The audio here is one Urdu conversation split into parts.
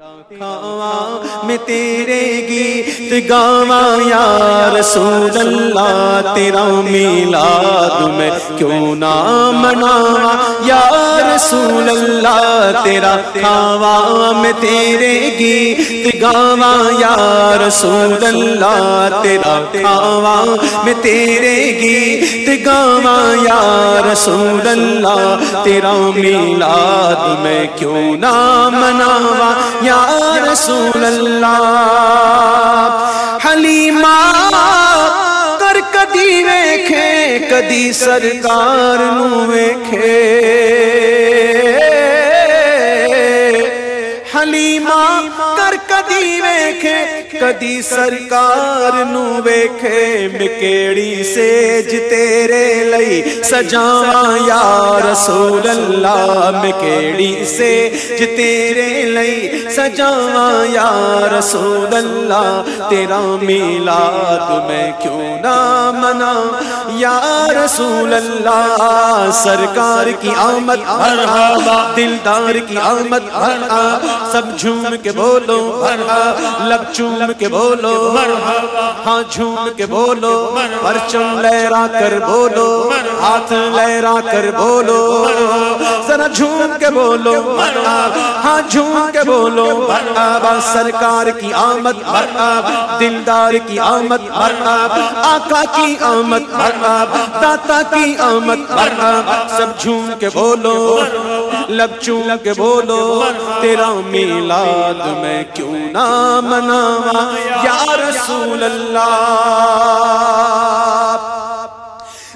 میں تیرے گیت گاوا یا رسول اللہ تیرا میلاد میں کیوں نہ مناوا یا رسول اللہ، تیرا کھاوا میں تیرے گیت گاوا یا رسول اللہ، تیرا کھاوا میں تیرے گیت گاوا یا رسول اللہ، تیرا میلاد میں کیوں نہ مناوا یا رسول اللہ، حلیمہ، کر کدی ویکھے، کدی سرکار نو ویکھے۔ کدی سرکار نو ویکھے، مکیڑی سیج تیرے لئی سجاواں یا رسول اللہ، مکیڑی سیج تیرے لئی سجاواں یا رسول اللہ، تیرا میلاد میں کیوں نہ منا یا رسول اللہ، سرکار کی آمد مرحبا دلدار کی آمد مرحبا سب جھوم کے بولو مرحبا لب چوم کے بولو مرحبا ہاں جھوم کے بولو، پرچم لہرا کر بولو، ہاتھ لہرا کر بولو، ذرا جھوم کے بولو مرحبا ہاں جھوم کے بولو مرحبا سرکار کی آمد مرحبا دلدار کی آمد مرحبا آقا کی آمد مرحبا داتا کی آمد مرحبا سب جھوم کے بولو، لب چوم کے بولو، تیرا میلاد میں کیوں نہ مناوا یا رسول اللہ،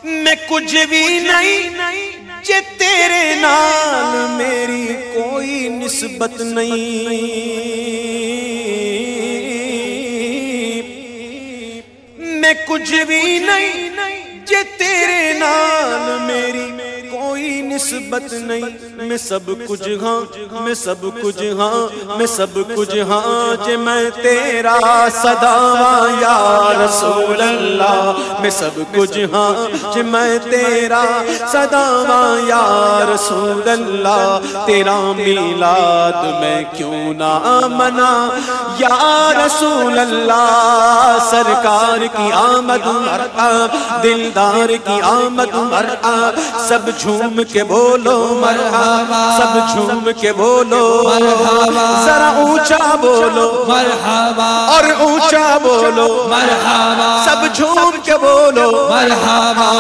میں کچھ بھی نہیں، جے تیرے نال میری کوئی نسبت نہیں۔ میں کچھ بھی نہیں نال میری کوئی نسبت نہیں۔ میں سب کچھ ہاں میں سب کچھ ہاں میں سب کچھ ہاں جے میں تیرا صداواں یا رسول اللہ میں سب کچھ ہاں جے میں تیرا صداواں یا رسول اللہ تیرا میلاد میں کیوں نہ منا یا رسول اللہ سرکار کی آمد مرحبا دلدار کی آمد مرحبا سب جھوم کے بولو مرحبا سب جھوم کے بولو مرحبا ذرا اونچا بولو مرحبا اور اونچا بولو مرحبا سب جھوم کے بولو مرحبا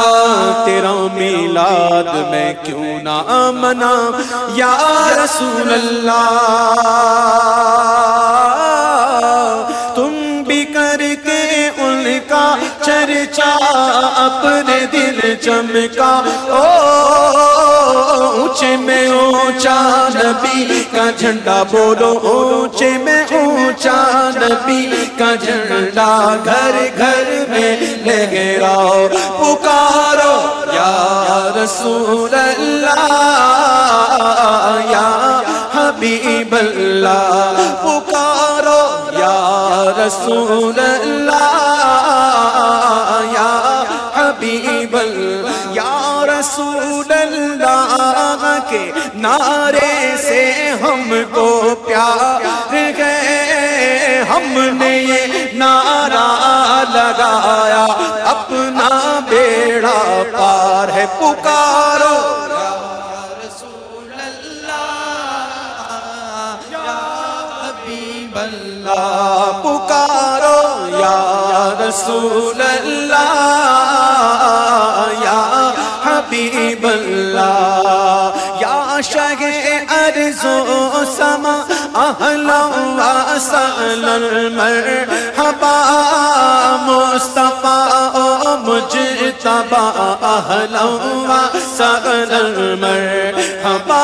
تیرا میلاد میں کیوں نہ منا یا رسول اللہ تم بھی کر کے ان کا چرچا اپنے دل چمکا او اونچے میں اونچا نبی کا جھنڈا بولو، اونچے میں اونچا نبی کا جھنڈا گھر گھر میں لے گراؤ پکارو، یا رسول اللہ، یا حبیب اللہ، پکارو، یا رسول اللہ کے نعرے سے ہم کو پیار گئے ہم نے یہ نعرہ لگایا، اپنا بیڑا پار ہے۔ پکارو۔ پکارو یا رسول اللہ۔ شہ و سما اہلا و سہلا مرحبا مصطفیٰ و مجتبا اہلا و سہلا مرحبا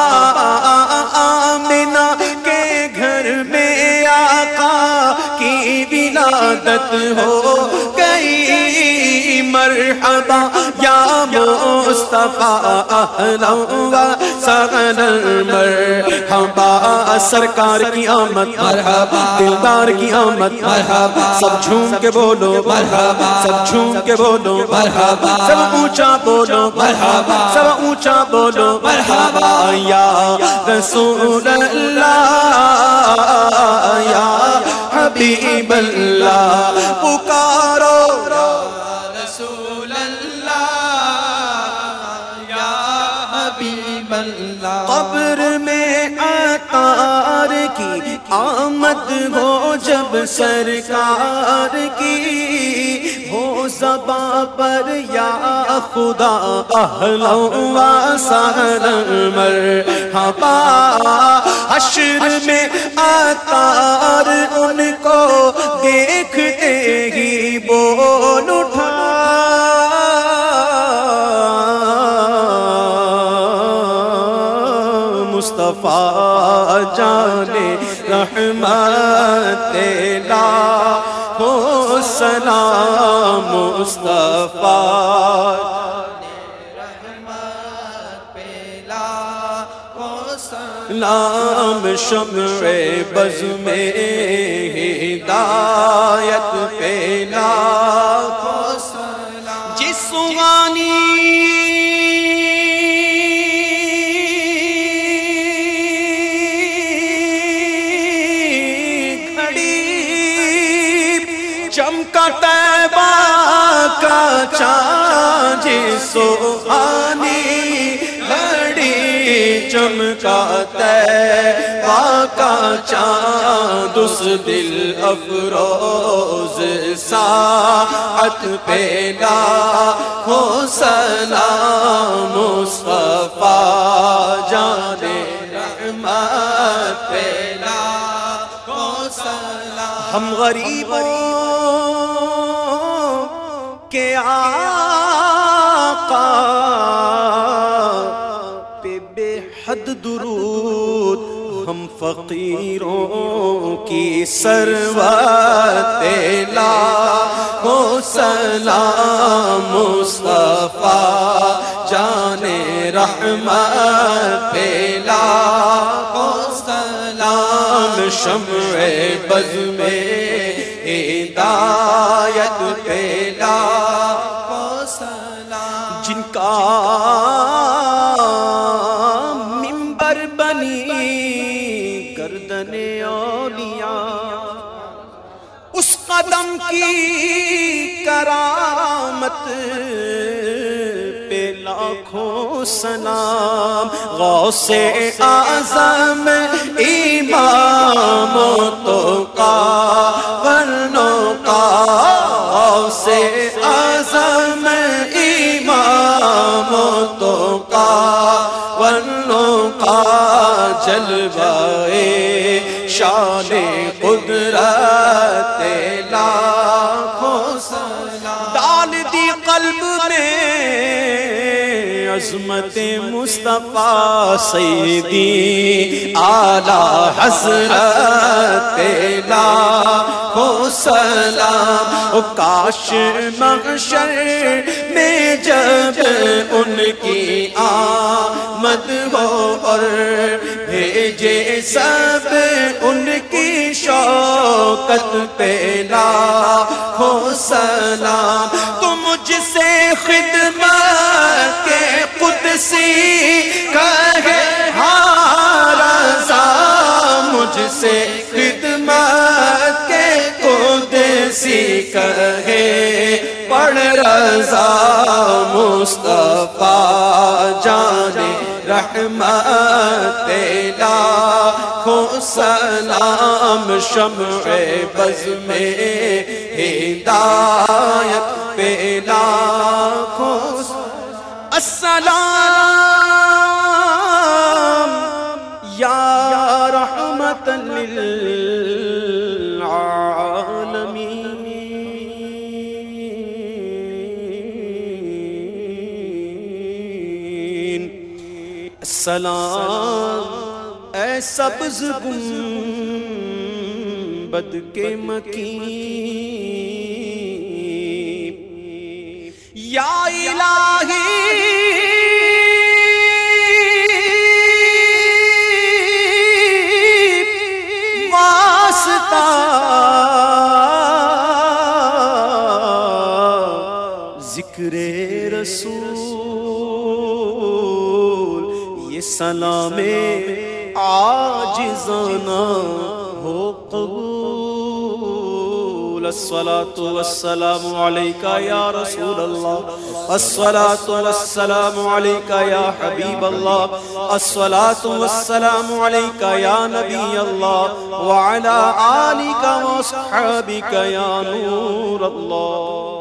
آمنہ کے گھر میں آقا کی ولادت ہو گئی۔ مرحبا یا مصطفیٰ اہلا و سہلا مرحبا۔ سرکار کی آمد، مرحبا۔ دلدار کی آمد، مرحبا۔ سب جھوم کے بولو، مرحبا۔ سب جھوم کے بولو، مرحبا۔ سب اونچا بولو، مرحبا۔ سب اونچا بولو، مرحبا۔ یا رسول اللہ، یا حبیب اللہ۔ پکارو قبر میں اتار کی آمد ہو جب سرکار کی۔ ہو زباں پر یا خدا اہلا و سہلا مرحبا۔ حشر میں اتار ان کو سلام مصطفیٰ پیلا نام شمع بز میں ہدایت پیلا چاند سوہانی گھڑی چمکا تیبا کا چاند اس دل افروز ساعت پیدا ہو سلام مصطفیٰ جانے رحمت پیدا ہو سلام ہم غریبوں کے آقا درود، ہم فقیروں کی سروت لا ہو سلام مصطفیٰ جانے رحمت پیلا ہو سلام شمع بز میں ہدایت پیلا ہو سلام جن کا بنی گردن اولیاء۔ اس قدم کی کرامت پہ لاکھوں سلام۔ غوث اعظم امام تو جلوائے شان قدرت لاکھوں سلام۔ ڈال دی قلب میں عظمت مصطفیٰ سیدی اعلی حضرت لاکھوں سلام۔ کاش محشر میں جب ان کی آمد ہو اور بھیجے سب ان کی شوکت پہ لاکھوں سلام۔ تو مجھ سے خدمت کے قدسی کہے ہارا مجھ سے خدمت کے قدسی کہے۔ پڑھ رضا مصطفیٰ جانے رحمت لاکھوں سلام شمع بز میں ہدایت سلام اے سبز گنبد کے مکین۔ یا الہی سلام آجزانہ ہو قبول۔ الصلاة والسلام عليك يا رسول الله الصلاة والسلام عليك يا حبيب الله الصلاة والسلام عليك يا نبي الله وعلى آلك وصحابك يا نور الله